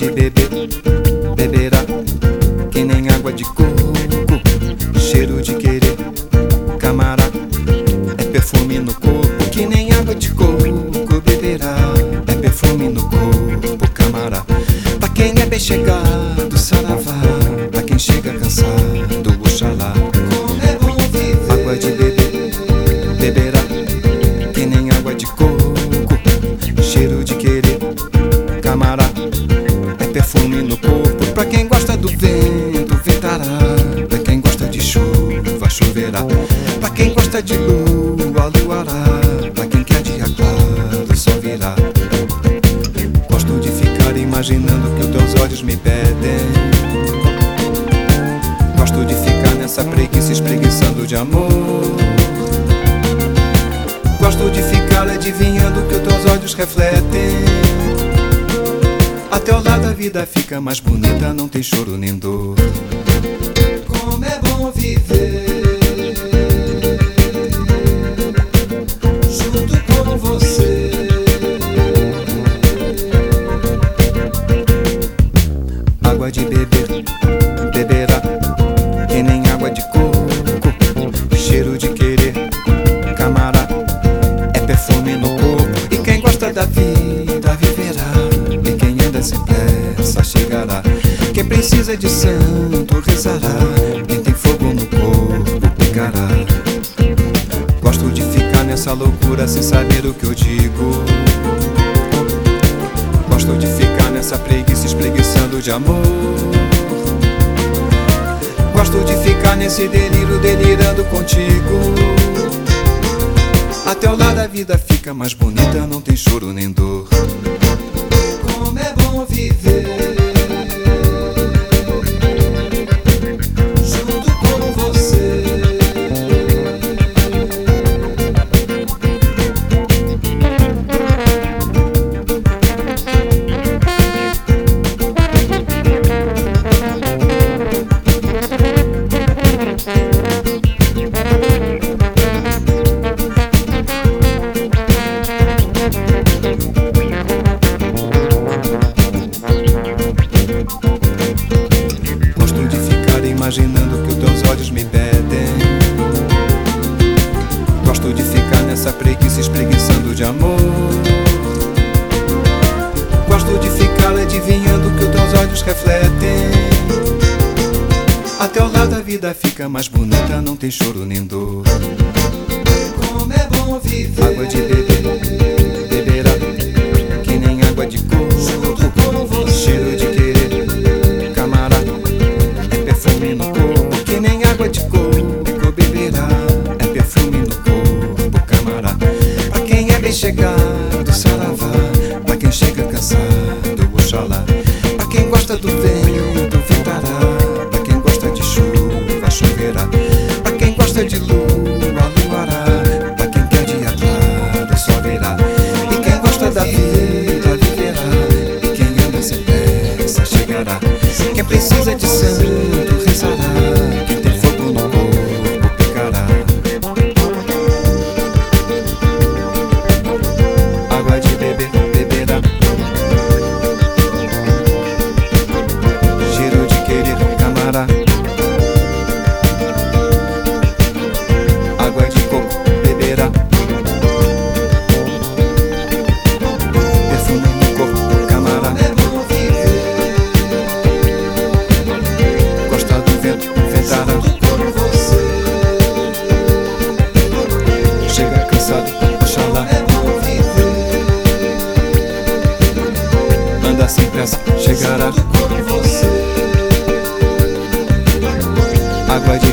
de beber, beberá que nem água de coco. Cheiro de querer, camará, é perfume no corpo que nem água de coco. Beberá, é perfume no corpo, camará. Pra quem é bem chegado, saravá. Pra quem chega cansado, nessa preguiça espreguiçando de amor. Gosto de ficar adivinhando o que os teus olhos refletem. A teu lado a vida fica mais bonita, não tem choro nem dor. Como é bom viver. Junto com você. Água de beber, beberá Quem precisa de santo rezará. Quem tem fogo no corpo pegará. Gosto de ficar nessa loucura sem saber o que eu digo. Gosto de ficar nessa preguiça espreguiçando de amor. Gosto de ficar nesse delírio delirando contigo. A teu lado a vida fica mais bonita, não tem choro nem dor. Gosto de ficar nessa preguiça espreguiçando de amor. Gosto de ficar adivinhando o que os teus olhos refletem. A teu lado a vida fica mais bonita, não tem choro nem dor. Como é bom viver. Água de beber, oxalá. Pra quem gosta do vento, ventará. Pra quem gosta de chuva, choverá. Pra quem gosta de lua, luará. Pra quem quer dia claro, só virá. E quem gosta da vida, viverá. E quem anda sem pressa, chegará. Quem precisa de santo, rezará. Água de